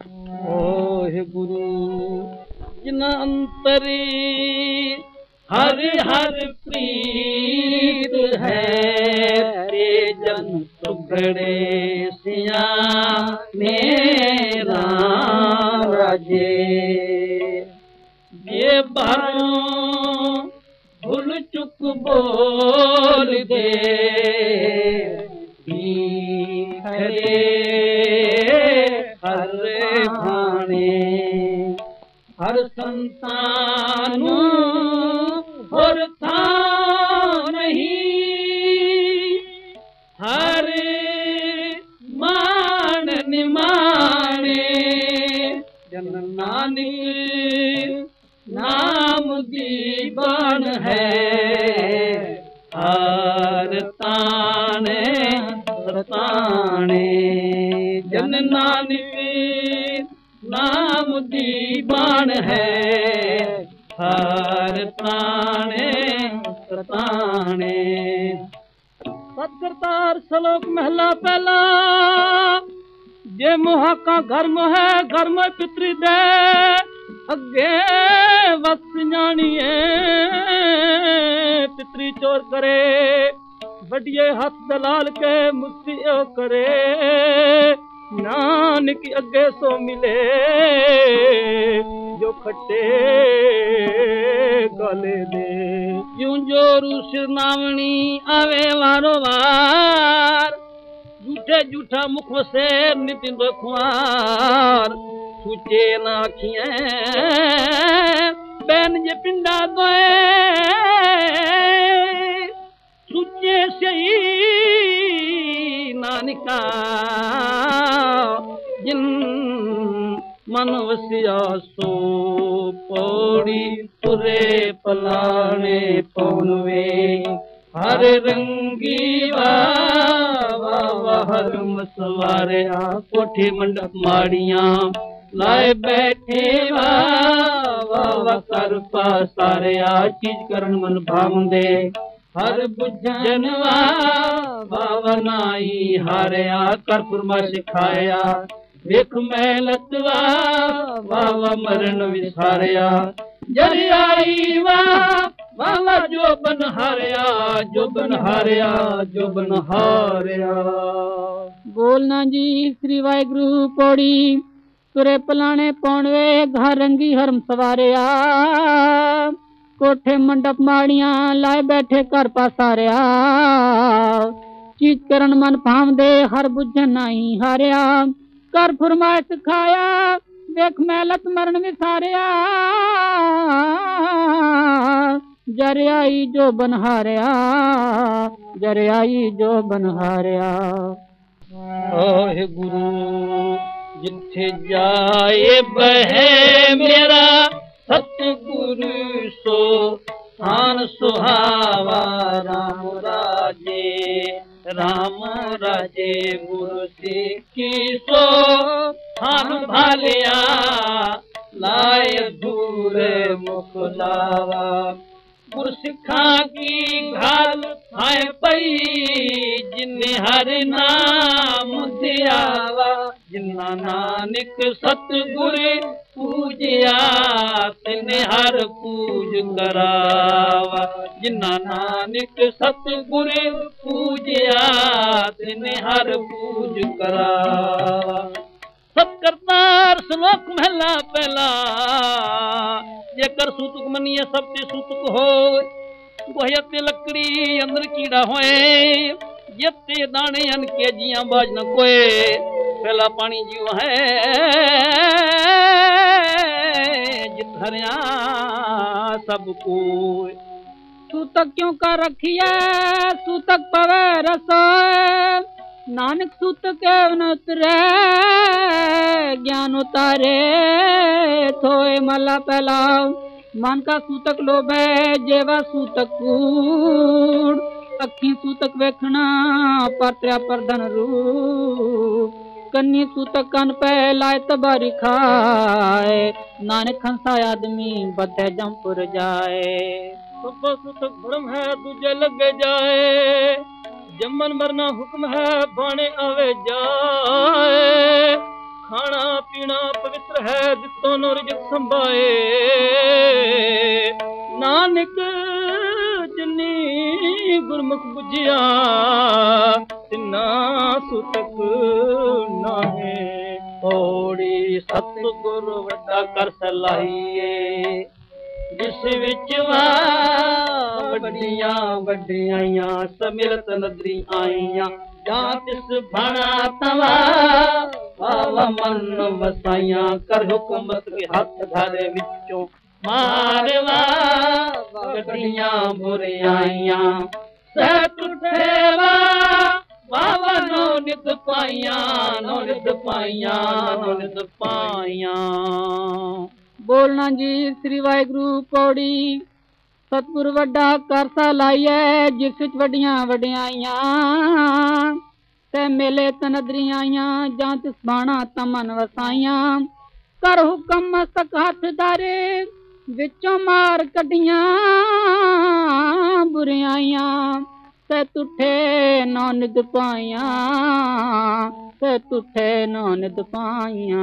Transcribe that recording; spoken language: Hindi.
ओहे गुरु, जिन अंतरे हर हर प्रीत है, ते जन सुगड़े सिया मेरा राजे। ये भरो भूल चुक बोल दे हरे संतानू और नहीं। हरे मान निमाने जन नानी नाम दीपन है। हर ताने ताने जन नानी। ਨਾਮ ਦੀ ਬਾਣ ਹੈ ਹਰ ਤਾਣੇ ਰਤਾਣੇ ਸਤਕਰਤਾਰ ਸ਼ਲੋਕ ਮਹਿਲਾ ਪਹਿਲਾ ਜੇ ਮੋਹਾ ਕਾ ਘਰਮ ਹੈ ਘਰਮ ਪਿਤਰੀ ਦੇ ਅੱਗੇ ਵਸ ਜਾਣੀਏ ਪਿਤਰੀ ਚੋਰ ਕਰੇ ਵੱਡੀਏ ਹੱਥ ਦਲਾਲ ਕੇ ਮੁਸਤਿਓ ਕਰੇ नानक अगे सो मिले जो खटे गले दे। जूं जो रुस नावणी आवे वारो वार झूठे झूठा मुख से नितिन रखवार सुचे ना अखियां बैन जे पिंडा दोए नानिका जिन मन वसिया सो पौड़ी तुरे पलाने पौनवे। हर रंगी वाह हर मसवारिया कोठे मंडप माड़िया। लाए बैठे वाह कर आ चीज़ करन मन हर ਹਰ ਪੁੱਜਨਵਾ ਭਾਵਨਾਈ ਹਾਰਿਆ ਕਰ ਪੁਰਮਾ ਸਿਖਾਇਆ। ਵੇਖ ਮੈਂ ਲਤਵਾ ਵਾਵਾ ਮਰਨ ਵਿਸਾਰਿਆ। ਜਲ ਆਈ ਵਾ ਵਾਵਾ ਜੋ ਬਨ ਹਾਰਿਆ ਜੋ ਬਨ ਹਾਰਿਆ ਜੋ ਬਨ ਹਾਰਿਆ ਬੋਲਣਾ ਜੀ, ਸ੍ਰੀ ਵਾਹਿਗੁਰੂ ਪੌੜੀ, ਤੁਰੇ ਪਲਾਣੇ ਪੌਣਵੇ ਘਰ ਰੰਗੀ ਹਰਮ ਸਵਾਰਿਆ। कोठे मंडप माड़िया, लाए बैठे घर पासा रहा चीज़ करण मन फाम दे हर बुझ नहीं हारिया। कर फुरमाए सिखाया देख मैं लत मरण विसारिया। जरियाई जो बनहारिया, जरियाई जो बनहारिया। ओहे गुरु, जिथे जाए बहे मेरा सतगुरु सो आन सुहावा राम राजे राम राजे गुरु सिखी सो हान भालिया लाय दूर मुख लावा। गुरु सिखा की घाल घर पई जिन हर नाम दियावा। ਜਿਨਾ ਨਾਨਕ ਸਤਿਗੁਰ ਪੂਜਿਆ ਤਿਨੇ ਹਰ ਪੂਜ ਕਰਾਵਾ ਜਿਨਾ ਨਾਨਕ ਸਤਿਗੁਰ ਪੂਜਿਆ ਤਿਨੇ ਹਰ ਪੂਜ ਕਰਾਵਾ ਸਤਕਰਤਾਰ ਸ਼ਲੋਕ ਮਹਿਲਾ ਪਹਿਲਾ ਜੇਕਰ ਸੂਤਕ ਮੰਨੀਏ ਸਭ ਤੇ ਸੂਤਕ ਹੋਏ ਗੋਹਿਆ ਤੇ ਲੱਕੜੀ ਅੰਦਰ ਕੀੜਾ ਹੋਏ ਜਿੱਤੇ ਦਾਣੇ ਅਨ ਕੇ ਜੀਆਂ ਬਾਜ ਨ ਕੋਏ पहला पानी जीव है जितरिया सबको सूतक क्यों का रखिए सूतक पवे रसो नानक सूत के उतरे, ज्ञान उतारे थोए मला पहला मन का सूतक लोभ है जेवा सूतक कूड़। अखी सूतक वेखना पात्र पर धन रूप। कन्नी सूत कन पे लाए तबारी खाए। नानक खंसा आदमी बदे जमपुर जाए। सब्बा सुत भ्रम है दूजे लगे जाए। जमन मरना हुक्म है बाने आवे जाए। खाना पीना पवित्र है जितो नो रिजक संभाए। नानक जिनी गुरमुख बुझिया ਤਿਨਾ ਸੁਤਕ ਨਾਹੇ ਓੜੀ ਸਤਿਗੁਰ ਵੱਡਾ ਕਰ ਸਲਾਹੀਏ ਜਿਸ ਵਿੱਚ ਵਾ ਵੱਡੀਆਂ ਵੱਡੀਆਂ ਸਮਿਲਤ ਨਦਰੀ ਆਈਆਂ ਜਾਂ ਤਿਸ ਭਣਾ ਤਵਾ ਆਵਾ ਮਨ ਵਸਾਈਆਂ ਕਰ ਹੁਕਮਤ ਕੇ ਹੱਥ ਧਾਰੇ ਵਿੱਚੋਂ ਮਾਰਵਾ ਵੱਡੀਆਂ ਬੁਰੀਆਈਆਂ ਸਹਿ ਟੁੱਟੇਵਾ ਬਾਵਾ ਨੋ ਨਿਤ ਪਾਈਆਂ ਨੋ ਨਿਤ ਪਾਈਆਂ ਨੋ ਨਿਤ ਪਾਈਆਂ। ਬੋਲਣਾ ਜੀ ਸ੍ਰੀ ਵਾਹਿਗੁਰੂ ਪੌੜੀ, ਸਤਿਗੁਰ ਵੱਡਾ ਕਰਸਾ ਲਾਈਐ, ਜਿਸ ਵਿੱਚ ਵੱਡੀਆਂ ਵਡਿਆਈਆਂ ਤੇ ਮੇਲੇ ਤਨਦਰੀਆਂ ਆਈਆਂ, ਜਾਂ ਤਿਸ ਬਾਣਾ ਤਮਨ ਵਸਾਈਆਂ। ਕਰ ਹੁਕਮ ਮਸਤਕ ਹੱਥ ਧਾਰੇ, ਵਿੱਚੋਂ ਮਾਰ ਕੱਢੀਆਂ। ਤੇ ਤੁਠੇ ਨਾਨਕ ਪਾਇਆ ਤੇ ਤੁਠੇ ਨਾਨਕ ਪਾਇਆ।